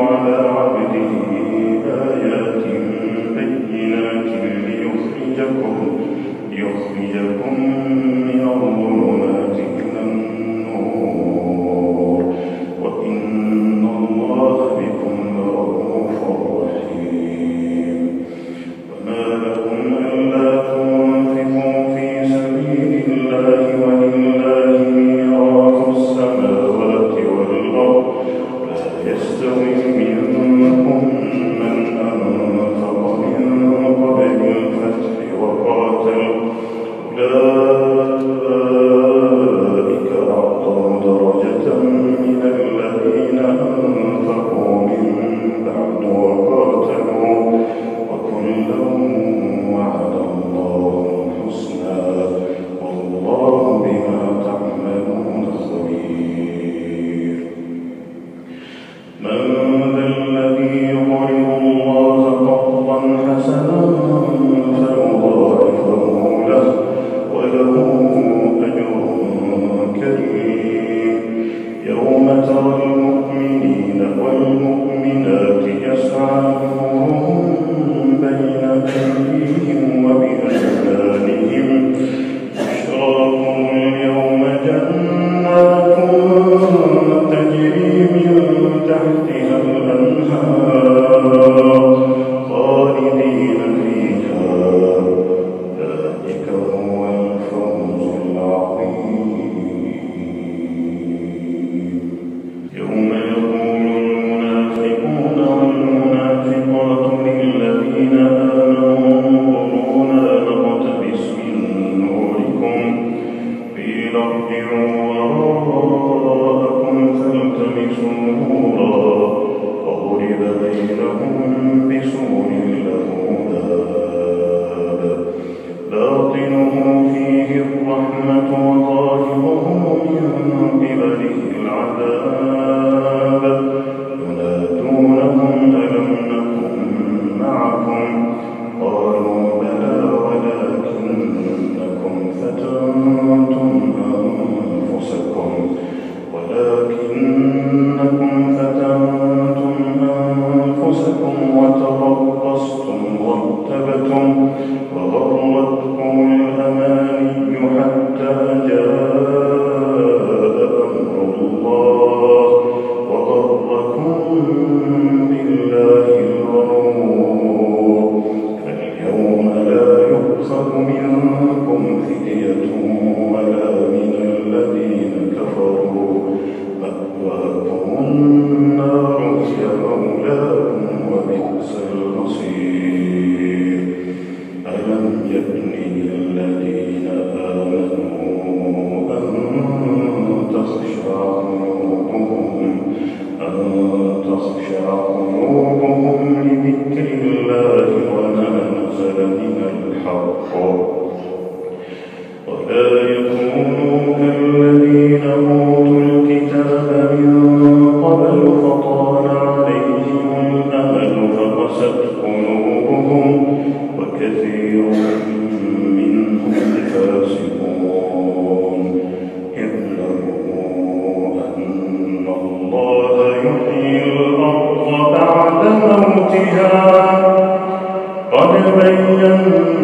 على عبده آيات بينات ليخرجكم I mean uh, رب وراءكم فالتمسوا تخشع قلوبهم لذكر الله وما نزل من الحق. عليها قد بينا